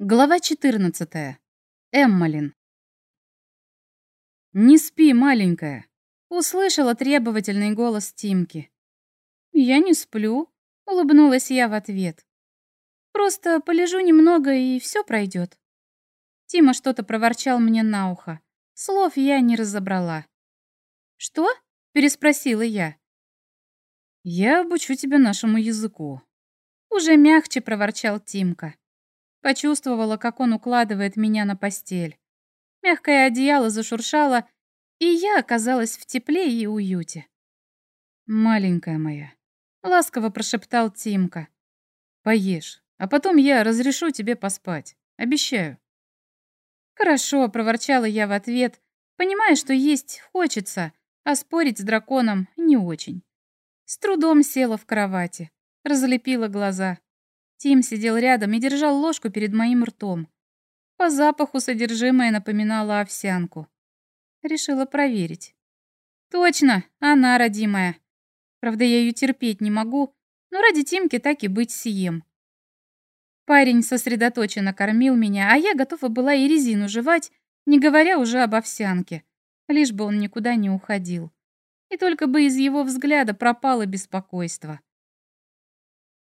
Глава 14. Эммалин. «Не спи, маленькая!» — услышала требовательный голос Тимки. «Я не сплю», — улыбнулась я в ответ. «Просто полежу немного, и все пройдет». Тима что-то проворчал мне на ухо. Слов я не разобрала. «Что?» — переспросила я. «Я обучу тебя нашему языку». Уже мягче проворчал Тимка. Почувствовала, как он укладывает меня на постель. Мягкое одеяло зашуршало, и я оказалась в тепле и уюте. «Маленькая моя», — ласково прошептал Тимка. «Поешь, а потом я разрешу тебе поспать. Обещаю». «Хорошо», — проворчала я в ответ, понимая, что есть хочется, а спорить с драконом не очень. С трудом села в кровати, разлепила глаза. Тим сидел рядом и держал ложку перед моим ртом. По запаху содержимое напоминало овсянку. Решила проверить. Точно, она родимая. Правда, я ее терпеть не могу, но ради Тимки так и быть съем. Парень сосредоточенно кормил меня, а я готова была и резину жевать, не говоря уже об овсянке, лишь бы он никуда не уходил. И только бы из его взгляда пропало беспокойство.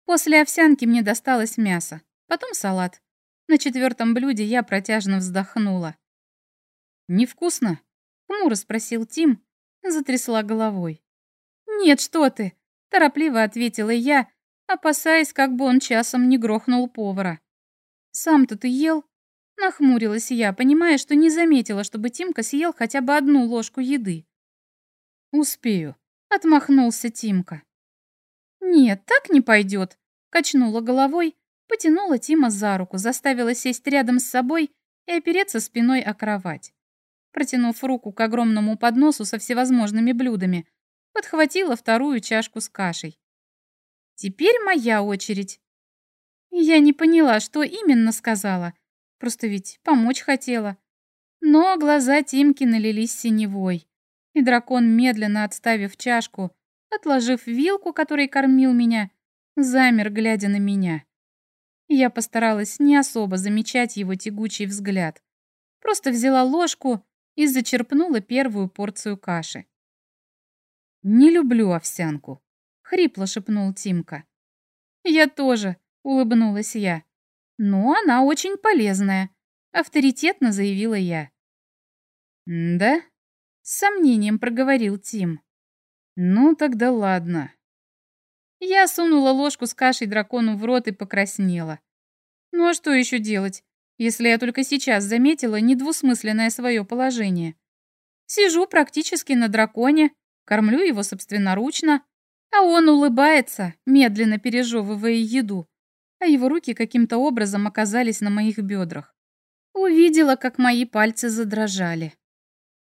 После овсянки мне досталось мясо, потом салат. На четвертом блюде я протяжно вздохнула. «Невкусно?» — хмуро спросил Тим, затрясла головой. «Нет, что ты!» — торопливо ответила я, опасаясь, как бы он часом не грохнул повара. «Сам-то ты ел?» — нахмурилась я, понимая, что не заметила, чтобы Тимка съел хотя бы одну ложку еды. «Успею», — отмахнулся Тимка. «Нет, так не пойдет», — качнула головой, потянула Тима за руку, заставила сесть рядом с собой и опереться спиной о кровать. Протянув руку к огромному подносу со всевозможными блюдами, подхватила вторую чашку с кашей. «Теперь моя очередь». Я не поняла, что именно сказала, просто ведь помочь хотела. Но глаза Тимки налились синевой, и дракон, медленно отставив чашку, отложив вилку, которой кормил меня, замер, глядя на меня. Я постаралась не особо замечать его тягучий взгляд. Просто взяла ложку и зачерпнула первую порцию каши. «Не люблю овсянку», — хрипло шепнул Тимка. «Я тоже», — улыбнулась я. «Но она очень полезная», — авторитетно заявила я. «Да?» — с сомнением проговорил Тим. «Ну, тогда ладно». Я сунула ложку с кашей дракону в рот и покраснела. Ну а что еще делать, если я только сейчас заметила недвусмысленное свое положение? Сижу практически на драконе, кормлю его собственноручно, а он улыбается, медленно пережевывая еду, а его руки каким-то образом оказались на моих бедрах. Увидела, как мои пальцы задрожали.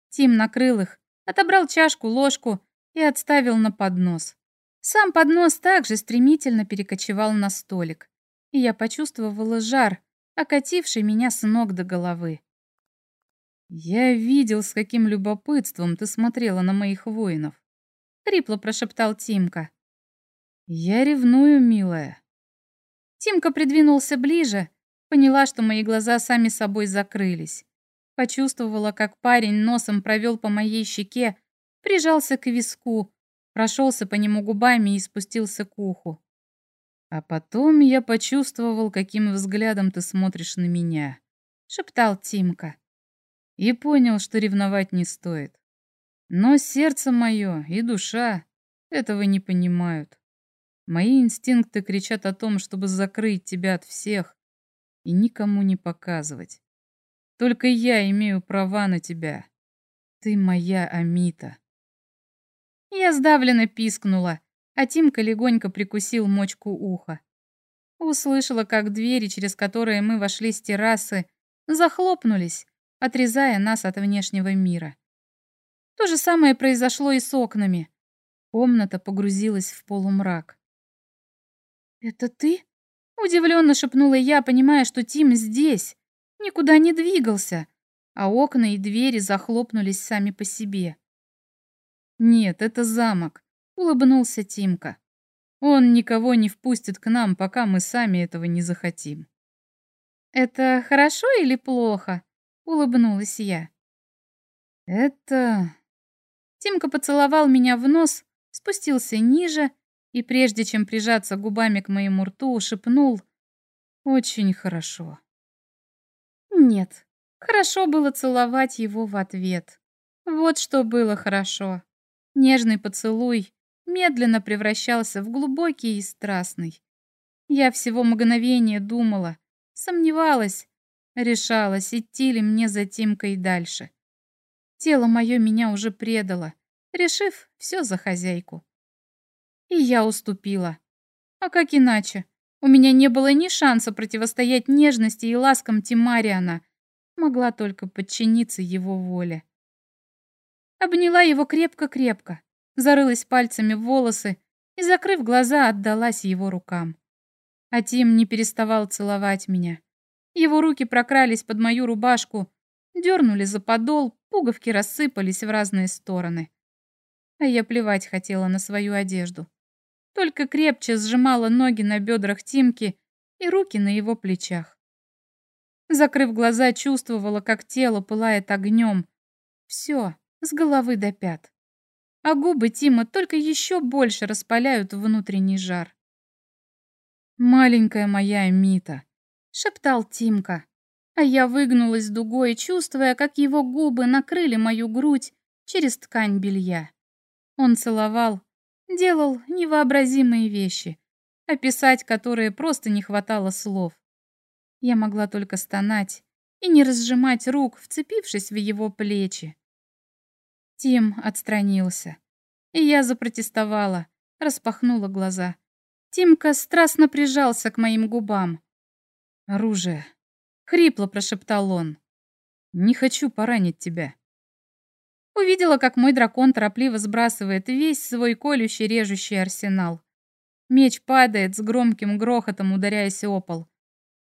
Тим накрыл их, отобрал чашку, ложку и отставил на поднос. Сам поднос также стремительно перекочевал на столик, и я почувствовала жар, окативший меня с ног до головы. «Я видел, с каким любопытством ты смотрела на моих воинов», — хрипло прошептал Тимка. «Я ревную, милая». Тимка придвинулся ближе, поняла, что мои глаза сами собой закрылись. Почувствовала, как парень носом провел по моей щеке, прижался к виску, прошелся по нему губами и спустился к уху. А потом я почувствовал, каким взглядом ты смотришь на меня, шептал Тимка. И понял, что ревновать не стоит. Но сердце мое и душа этого не понимают. Мои инстинкты кричат о том, чтобы закрыть тебя от всех и никому не показывать. Только я имею права на тебя. Ты моя Амита. Я сдавленно пискнула, а Тимка легонько прикусил мочку уха. Услышала, как двери, через которые мы вошли с террасы, захлопнулись, отрезая нас от внешнего мира. То же самое произошло и с окнами. Комната погрузилась в полумрак. «Это ты?» — удивленно шепнула я, понимая, что Тим здесь, никуда не двигался, а окна и двери захлопнулись сами по себе. «Нет, это замок», — улыбнулся Тимка. «Он никого не впустит к нам, пока мы сами этого не захотим». «Это хорошо или плохо?» — улыбнулась я. «Это...» Тимка поцеловал меня в нос, спустился ниже и, прежде чем прижаться губами к моему рту, шепнул «Очень хорошо». Нет, хорошо было целовать его в ответ. Вот что было хорошо. Нежный поцелуй медленно превращался в глубокий и страстный. Я всего мгновение думала, сомневалась, решалась, идти ли мне за Тимкой дальше. Тело мое меня уже предало, решив все за хозяйку. И я уступила. А как иначе? У меня не было ни шанса противостоять нежности и ласкам Тимариана. Могла только подчиниться его воле. Обняла его крепко-крепко, зарылась пальцами в волосы и, закрыв глаза, отдалась его рукам. А Тим не переставал целовать меня. Его руки прокрались под мою рубашку, дернули за подол, пуговки рассыпались в разные стороны. А я плевать хотела на свою одежду. Только крепче сжимала ноги на бедрах Тимки и руки на его плечах. Закрыв глаза, чувствовала, как тело пылает огнем. Все, с головы до пят. А губы Тима только еще больше распаляют внутренний жар. «Маленькая моя Мита», — шептал Тимка. А я выгнулась дугой, чувствуя, как его губы накрыли мою грудь через ткань белья. Он целовал, делал невообразимые вещи, описать которые просто не хватало слов. Я могла только стонать и не разжимать рук, вцепившись в его плечи. Тим отстранился. И я запротестовала, распахнула глаза. Тимка страстно прижался к моим губам. «Оружие!» — хрипло прошептал он. «Не хочу поранить тебя». Увидела, как мой дракон торопливо сбрасывает весь свой колющий режущий арсенал. Меч падает с громким грохотом, ударяясь о пол.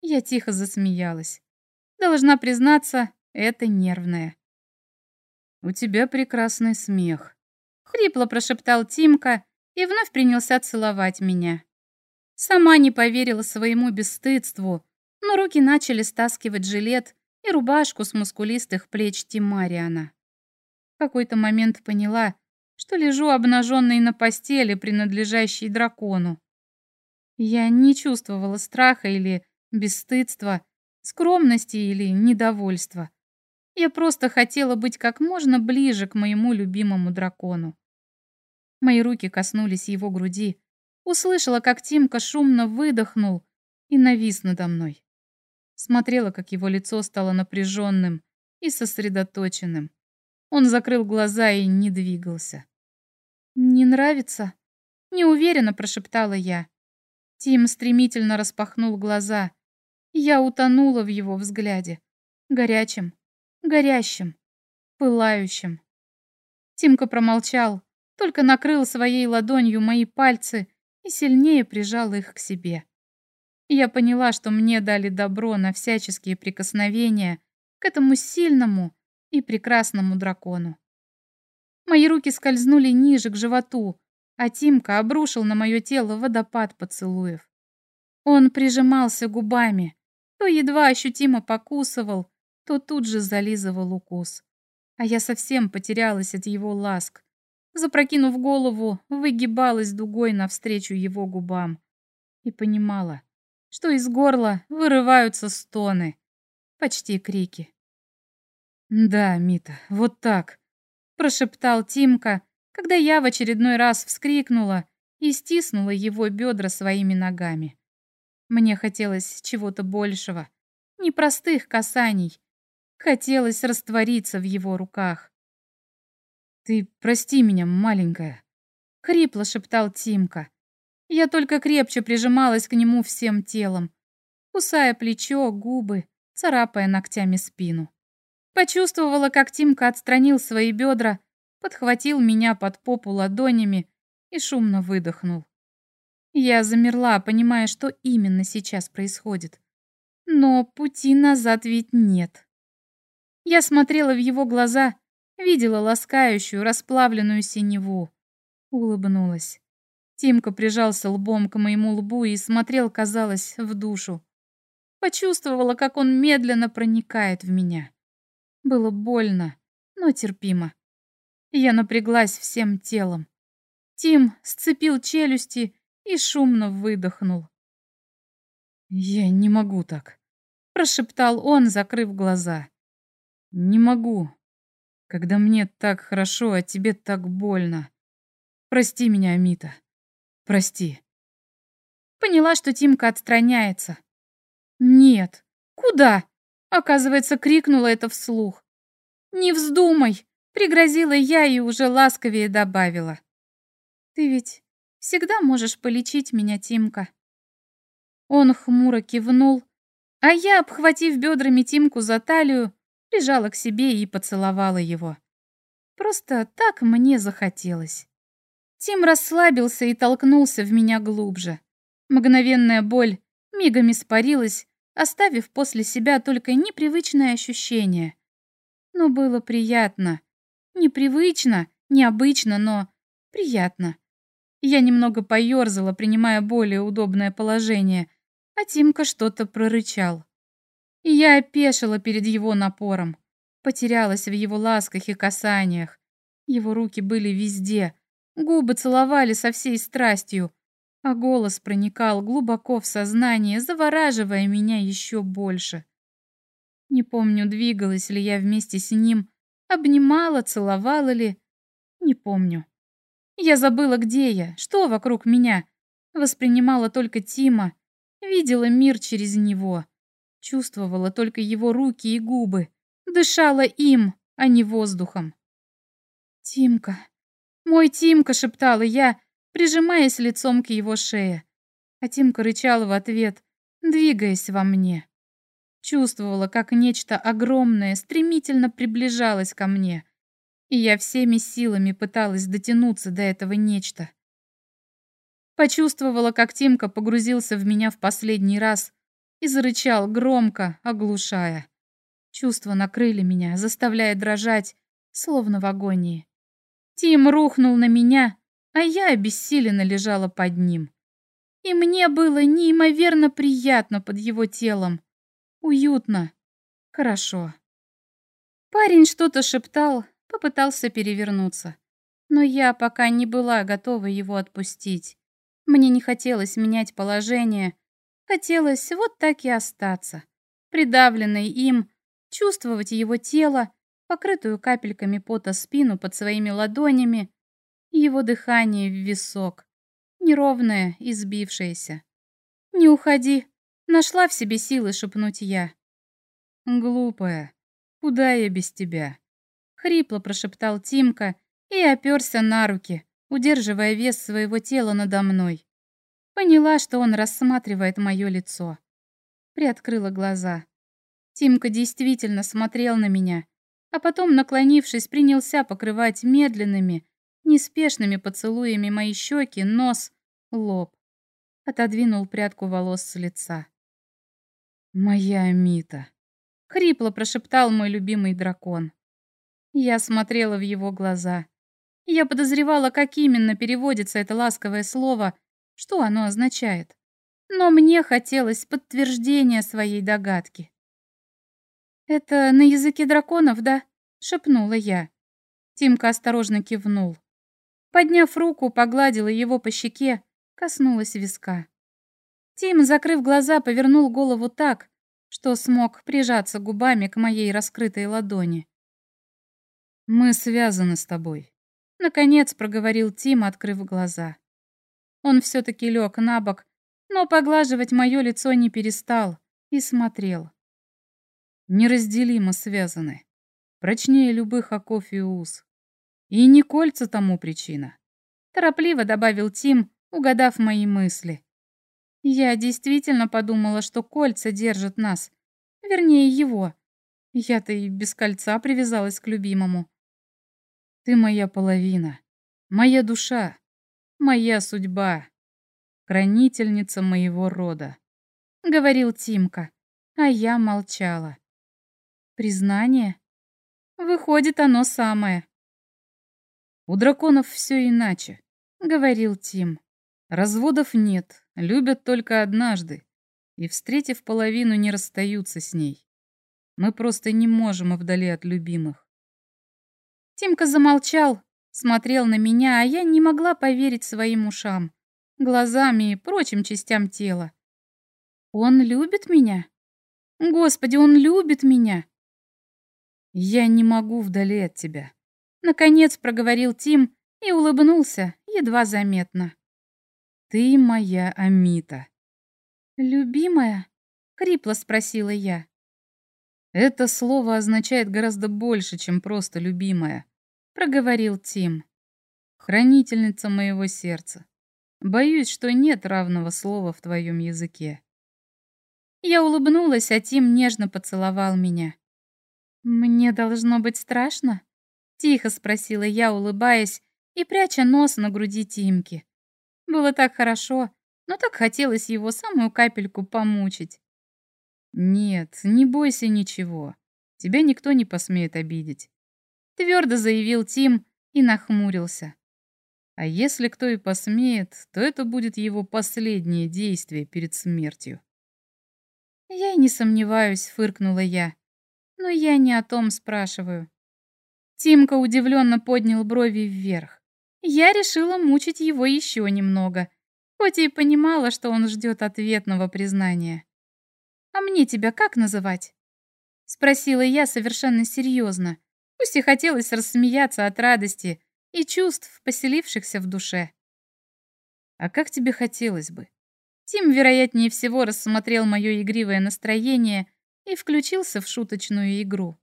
Я тихо засмеялась. Должна признаться, это нервное. «У тебя прекрасный смех», — хрипло прошептал Тимка и вновь принялся целовать меня. Сама не поверила своему бесстыдству, но руки начали стаскивать жилет и рубашку с мускулистых плеч Тимариана. В какой-то момент поняла, что лежу обнаженной на постели, принадлежащей дракону. Я не чувствовала страха или бесстыдства, скромности или недовольства. Я просто хотела быть как можно ближе к моему любимому дракону. Мои руки коснулись его груди. Услышала, как Тимка шумно выдохнул и навис надо мной. Смотрела, как его лицо стало напряженным и сосредоточенным. Он закрыл глаза и не двигался. «Не нравится?» — неуверенно прошептала я. Тим стремительно распахнул глаза. Я утонула в его взгляде, горячем, горящим, пылающим. Тимка промолчал, только накрыл своей ладонью мои пальцы и сильнее прижал их к себе. Я поняла, что мне дали добро на всяческие прикосновения к этому сильному и прекрасному дракону. Мои руки скользнули ниже к животу, а Тимка обрушил на мое тело водопад поцелуев. Он прижимался губами, то едва ощутимо покусывал, то тут же зализывал укус. А я совсем потерялась от его ласк. Запрокинув голову, выгибалась дугой навстречу его губам. И понимала, что из горла вырываются стоны, почти крики. «Да, Мита, вот так», — прошептал Тимка, когда я в очередной раз вскрикнула и стиснула его бедра своими ногами. Мне хотелось чего-то большего, непростых касаний, Хотелось раствориться в его руках. «Ты прости меня, маленькая», — хрипло шептал Тимка. Я только крепче прижималась к нему всем телом, кусая плечо, губы, царапая ногтями спину. Почувствовала, как Тимка отстранил свои бедра, подхватил меня под попу ладонями и шумно выдохнул. Я замерла, понимая, что именно сейчас происходит. Но пути назад ведь нет. Я смотрела в его глаза, видела ласкающую, расплавленную синеву. Улыбнулась. Тимка прижался лбом к моему лбу и смотрел, казалось, в душу. Почувствовала, как он медленно проникает в меня. Было больно, но терпимо. Я напряглась всем телом. Тим сцепил челюсти и шумно выдохнул. «Я не могу так», — прошептал он, закрыв глаза. «Не могу, когда мне так хорошо, а тебе так больно. Прости меня, Амита, прости». Поняла, что Тимка отстраняется. «Нет, куда?» Оказывается, крикнула это вслух. «Не вздумай!» — пригрозила я и уже ласковее добавила. «Ты ведь всегда можешь полечить меня, Тимка». Он хмуро кивнул, а я, обхватив бедрами Тимку за талию, прижала к себе и поцеловала его. Просто так мне захотелось. Тим расслабился и толкнулся в меня глубже. Мгновенная боль мигом испарилась, оставив после себя только непривычное ощущение. Но было приятно. Непривычно, необычно, но приятно. Я немного поёрзала, принимая более удобное положение, а Тимка что-то прорычал. И я опешила перед его напором, потерялась в его ласках и касаниях. Его руки были везде, губы целовали со всей страстью, а голос проникал глубоко в сознание, завораживая меня еще больше. Не помню, двигалась ли я вместе с ним, обнимала, целовала ли. Не помню. Я забыла, где я, что вокруг меня. Воспринимала только Тима, видела мир через него. Чувствовала только его руки и губы. Дышала им, а не воздухом. «Тимка, мой Тимка!» — шептала я, прижимаясь лицом к его шее. А Тимка рычал в ответ, двигаясь во мне. Чувствовала, как нечто огромное стремительно приближалось ко мне, и я всеми силами пыталась дотянуться до этого нечто. Почувствовала, как Тимка погрузился в меня в последний раз и зарычал громко, оглушая. Чувства накрыли меня, заставляя дрожать, словно в агонии. Тим рухнул на меня, а я обессиленно лежала под ним. И мне было неимоверно приятно под его телом. Уютно. Хорошо. Парень что-то шептал, попытался перевернуться. Но я пока не была готова его отпустить. Мне не хотелось менять положение. Хотелось вот так и остаться. Придавленной им, чувствовать его тело, покрытую капельками пота спину под своими ладонями, его дыхание в висок, неровное и сбившееся. «Не уходи!» — нашла в себе силы шепнуть я. «Глупая, куда я без тебя?» — хрипло прошептал Тимка и оперся на руки, удерживая вес своего тела надо мной. Поняла, что он рассматривает мое лицо. Приоткрыла глаза. Тимка действительно смотрел на меня, а потом, наклонившись, принялся покрывать медленными, неспешными поцелуями мои щеки, нос, лоб. Отодвинул прядку волос с лица. «Моя Мита!» — хрипло прошептал мой любимый дракон. Я смотрела в его глаза. Я подозревала, как именно переводится это ласковое слово, что оно означает. Но мне хотелось подтверждения своей догадки. «Это на языке драконов, да?» — шепнула я. Тимка осторожно кивнул. Подняв руку, погладила его по щеке, коснулась виска. Тим, закрыв глаза, повернул голову так, что смог прижаться губами к моей раскрытой ладони. «Мы связаны с тобой», — наконец проговорил Тим, открыв глаза. Он все-таки лег на бок, но поглаживать мое лицо не перестал и смотрел. «Неразделимо связаны, прочнее любых оков и уз. И не кольца тому причина. Торопливо добавил Тим, угадав мои мысли. Я действительно подумала, что кольца держат нас. Вернее, его. Я-то и без кольца привязалась к любимому. Ты моя половина, моя душа, моя судьба, хранительница моего рода, говорил Тимка, а я молчала. Признание? Выходит, оно самое. У драконов все иначе, говорил Тим. Разводов нет, любят только однажды. и, встретив половину, не расстаются с ней. Мы просто не можем вдали от любимых. Тимка замолчал, смотрел на меня, а я не могла поверить своим ушам, глазами и прочим частям тела. Он любит меня? Господи, он любит меня! Я не могу вдали от тебя. Наконец проговорил Тим и улыбнулся, едва заметно. Ты моя Амита. Любимая? Хрипло спросила я. Это слово означает гораздо больше, чем просто любимая, проговорил Тим. Хранительница моего сердца. Боюсь, что нет равного слова в твоем языке. Я улыбнулась, а Тим нежно поцеловал меня. «Мне должно быть страшно?» — тихо спросила я, улыбаясь и пряча нос на груди Тимки. Было так хорошо, но так хотелось его самую капельку помучить. «Нет, не бойся ничего. Тебя никто не посмеет обидеть», — твердо заявил Тим и нахмурился. «А если кто и посмеет, то это будет его последнее действие перед смертью». «Я и не сомневаюсь», — фыркнула я. «Но я не о том спрашиваю». Тимка удивленно поднял брови вверх. Я решила мучить его еще немного, хоть и понимала, что он ждет ответного признания. «А мне тебя как называть?» Спросила я совершенно серьезно, пусть и хотелось рассмеяться от радости и чувств, поселившихся в душе. «А как тебе хотелось бы?» Тим, вероятнее всего, рассмотрел мое игривое настроение и включился в шуточную игру.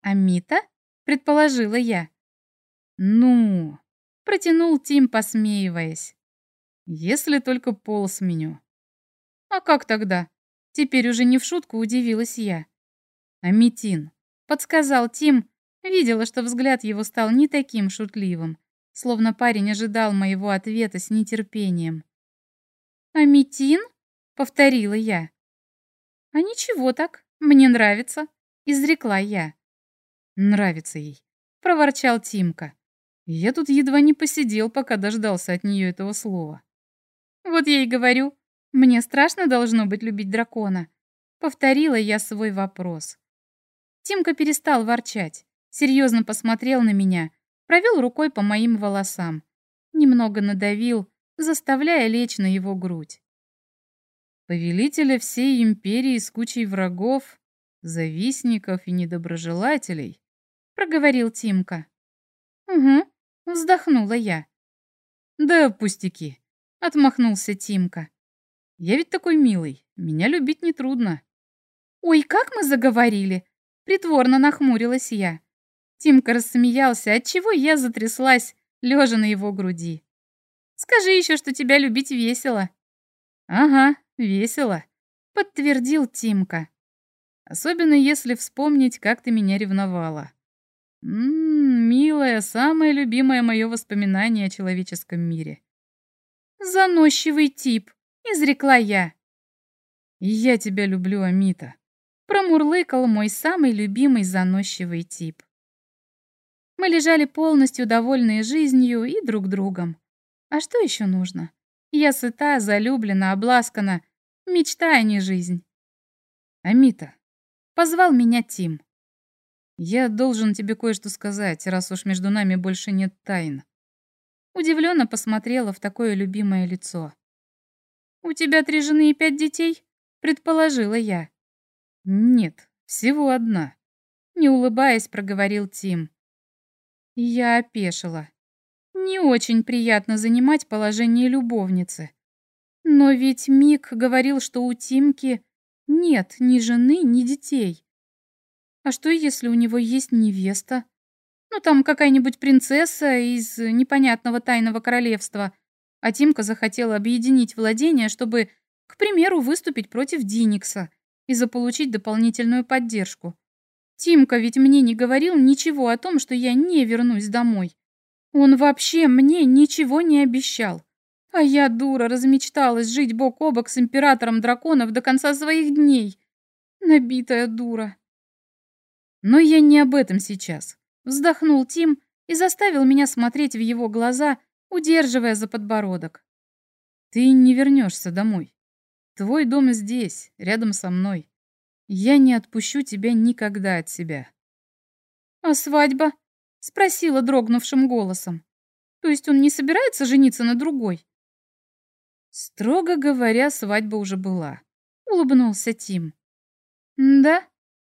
«Амита?» — предположила я. «Ну?» — протянул Тим, посмеиваясь. «Если только пол сменю». «А как тогда?» Теперь уже не в шутку удивилась я. «Аметин», — подсказал Тим, видела, что взгляд его стал не таким шутливым, словно парень ожидал моего ответа с нетерпением. «Аметин?» — повторила я. «А ничего так, мне нравится», — изрекла я. «Нравится ей», — проворчал Тимка. Я тут едва не посидел, пока дождался от нее этого слова. «Вот я и говорю, мне страшно должно быть любить дракона», — повторила я свой вопрос. Тимка перестал ворчать, серьезно посмотрел на меня, провел рукой по моим волосам, немного надавил, заставляя лечь на его грудь. Повелителя всей империи с кучей врагов, завистников и недоброжелателей, проговорил Тимка. Угу, вздохнула я. Да пустяки, отмахнулся Тимка. Я ведь такой милый, меня любить нетрудно. Ой, как мы заговорили, притворно нахмурилась я. Тимка рассмеялся, отчего я затряслась, лежа на его груди. Скажи еще, что тебя любить весело». «Ага, весело», — подтвердил Тимка. «Особенно если вспомнить, как ты меня ревновала. Ммм, милая, самое любимое мое воспоминание о человеческом мире». «Заносчивый тип», — изрекла я. «Я тебя люблю, Амита», — промурлыкал мой самый любимый заносчивый тип. Мы лежали полностью довольные жизнью и друг другом. А что еще нужно? Я сыта, залюблена, обласкана. Мечта, а не жизнь. Амита. Позвал меня Тим. Я должен тебе кое-что сказать, раз уж между нами больше нет тайн. Удивленно посмотрела в такое любимое лицо. «У тебя три жены и пять детей?» — предположила я. «Нет, всего одна», — не улыбаясь, проговорил Тим. Я опешила. Не очень приятно занимать положение любовницы. Но ведь Мик говорил, что у Тимки нет ни жены, ни детей. А что, если у него есть невеста? Ну, там какая-нибудь принцесса из непонятного тайного королевства, а Тимка захотела объединить владения, чтобы, к примеру, выступить против Диникса и заполучить дополнительную поддержку. Тимка ведь мне не говорил ничего о том, что я не вернусь домой. Он вообще мне ничего не обещал. А я, дура, размечталась жить бок о бок с императором драконов до конца своих дней. Набитая дура. Но я не об этом сейчас. Вздохнул Тим и заставил меня смотреть в его глаза, удерживая за подбородок. Ты не вернешься домой. Твой дом здесь, рядом со мной. Я не отпущу тебя никогда от себя. А свадьба? Спросила дрогнувшим голосом. То есть он не собирается жениться на другой? Строго говоря, свадьба уже была. Улыбнулся Тим. Да?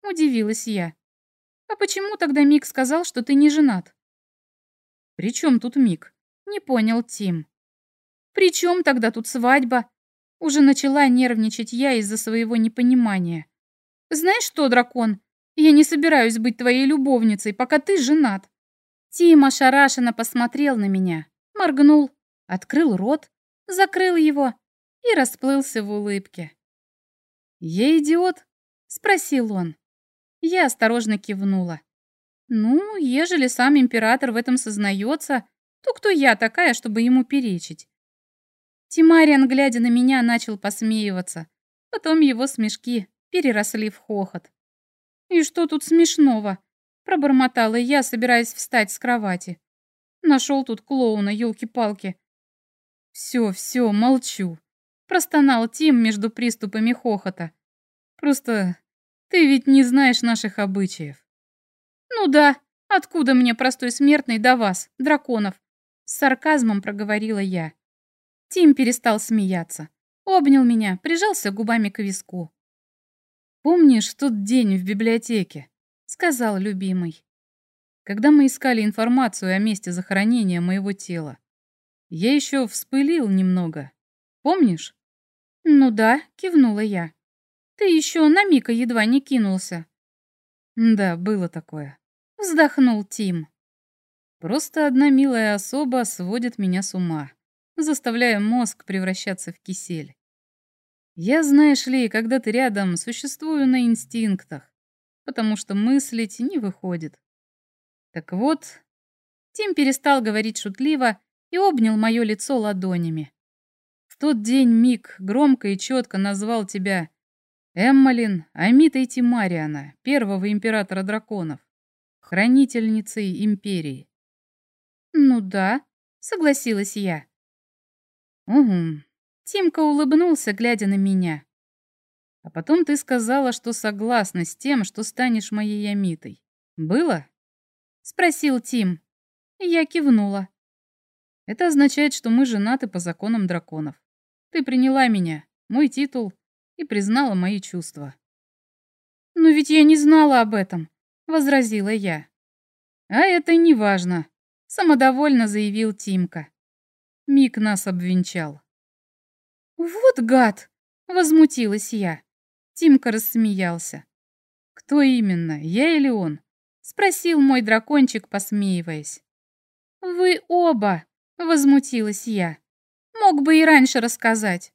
Удивилась я. А почему тогда Мик сказал, что ты не женат? При чем тут Мик? Не понял Тим. При чем тогда тут свадьба? Уже начала нервничать я из-за своего непонимания. Знаешь что, дракон, я не собираюсь быть твоей любовницей, пока ты женат. Тим ошарашенно посмотрел на меня, моргнул, открыл рот, закрыл его и расплылся в улыбке. «Я идиот?» — спросил он. Я осторожно кивнула. «Ну, ежели сам император в этом сознается, то кто я такая, чтобы ему перечить?» Тимариан, глядя на меня, начал посмеиваться. Потом его смешки переросли в хохот. «И что тут смешного?» — пробормотала я, собираясь встать с кровати. Нашел тут клоуна, елки-палки. «Все, все, молчу», — простонал Тим между приступами хохота. «Просто ты ведь не знаешь наших обычаев». «Ну да, откуда мне, простой смертный, до вас, драконов?» С сарказмом проговорила я. Тим перестал смеяться. Обнял меня, прижался губами к виску. «Помнишь тот день в библиотеке?» — сказал любимый. «Когда мы искали информацию о месте захоронения моего тела. Я еще вспылил немного. Помнишь?» «Ну да», — кивнула я. «Ты еще на Мика едва не кинулся». «Да, было такое», — вздохнул Тим. «Просто одна милая особа сводит меня с ума, заставляя мозг превращаться в кисель. Я, знаешь ли, когда ты рядом, существую на инстинктах, потому что мыслить не выходит. Так вот, Тим перестал говорить шутливо и обнял мое лицо ладонями. В тот день Мик громко и четко назвал тебя Эммалин Амитой Тимариана, первого императора драконов, хранительницей империи. «Ну да», — согласилась я. «Угу, Тимка улыбнулся, глядя на меня. «А потом ты сказала, что согласна с тем, что станешь моей Амитой. Было?» — спросил Тим. Я кивнула. «Это означает, что мы женаты по законам драконов. Ты приняла меня, мой титул, и признала мои чувства». «Но ведь я не знала об этом», — возразила я. «А это не важно», — самодовольно заявил Тимка. Мик нас обвенчал. «Вот гад!» — возмутилась я. Тимка рассмеялся. «Кто именно, я или он?» — спросил мой дракончик, посмеиваясь. «Вы оба!» — возмутилась я. «Мог бы и раньше рассказать».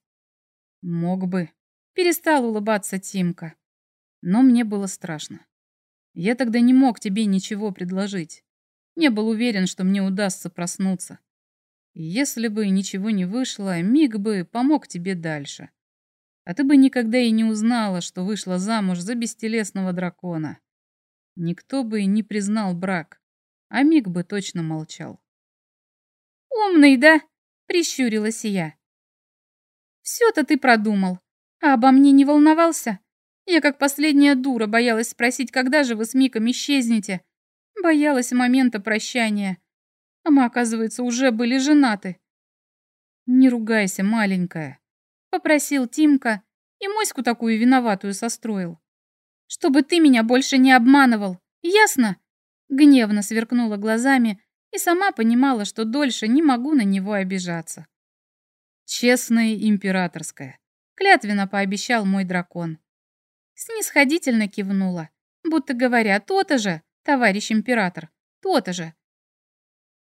«Мог бы», — перестал улыбаться Тимка. Но мне было страшно. Я тогда не мог тебе ничего предложить. Не был уверен, что мне удастся проснуться. Если бы ничего не вышло, Миг бы помог тебе дальше. А ты бы никогда и не узнала, что вышла замуж за бестелесного дракона. Никто бы не признал брак, а Миг бы точно молчал. «Умный, да?» — прищурилась я. «Все-то ты продумал, а обо мне не волновался? Я как последняя дура боялась спросить, когда же вы с Миком исчезнете. Боялась момента прощания. А мы, оказывается, уже были женаты. «Не ругайся, маленькая», — попросил Тимка и моську такую виноватую состроил. «Чтобы ты меня больше не обманывал, ясно?» Гневно сверкнула глазами и сама понимала, что дольше не могу на него обижаться. «Честная императорская», — клятвенно пообещал мой дракон. Снисходительно кивнула, будто говоря, то-то же, товарищ император, то-то же.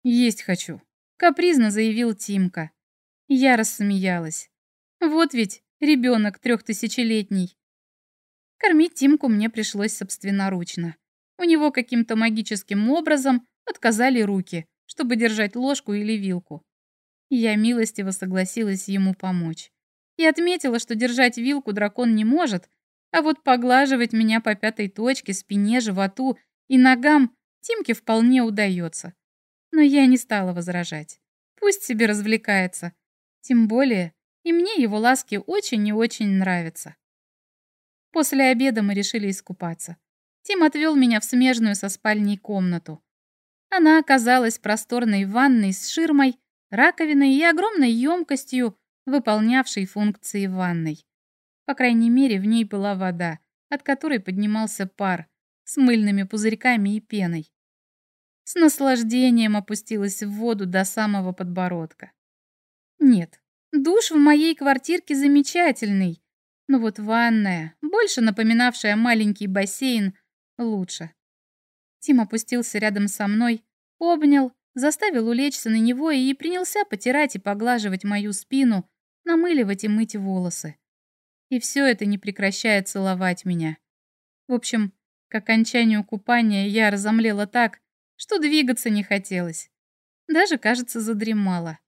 «Есть хочу», — капризно заявил Тимка. Я рассмеялась. Вот ведь ребенок трехтысячелетний. Кормить Тимку мне пришлось собственноручно. У него каким-то магическим образом отказали руки, чтобы держать ложку или вилку. Я милостиво согласилась ему помочь. И отметила, что держать вилку дракон не может, а вот поглаживать меня по пятой точке, спине, животу и ногам Тимке вполне удается но я не стала возражать. Пусть себе развлекается. Тем более, и мне его ласки очень и очень нравятся. После обеда мы решили искупаться. Тим отвел меня в смежную со спальней комнату. Она оказалась просторной ванной с ширмой, раковиной и огромной емкостью, выполнявшей функции ванной. По крайней мере, в ней была вода, от которой поднимался пар, с мыльными пузырьками и пеной. С наслаждением опустилась в воду до самого подбородка. Нет, душ в моей квартирке замечательный, но вот ванная, больше напоминавшая маленький бассейн, лучше. Тим опустился рядом со мной, обнял, заставил улечься на него и принялся потирать и поглаживать мою спину, намыливать и мыть волосы. И все это не прекращая целовать меня. В общем, к окончанию купания я разомлела так, что двигаться не хотелось. Даже, кажется, задремала.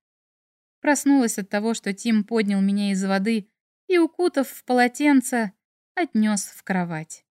Проснулась от того, что Тим поднял меня из воды и, укутав в полотенце, отнес в кровать.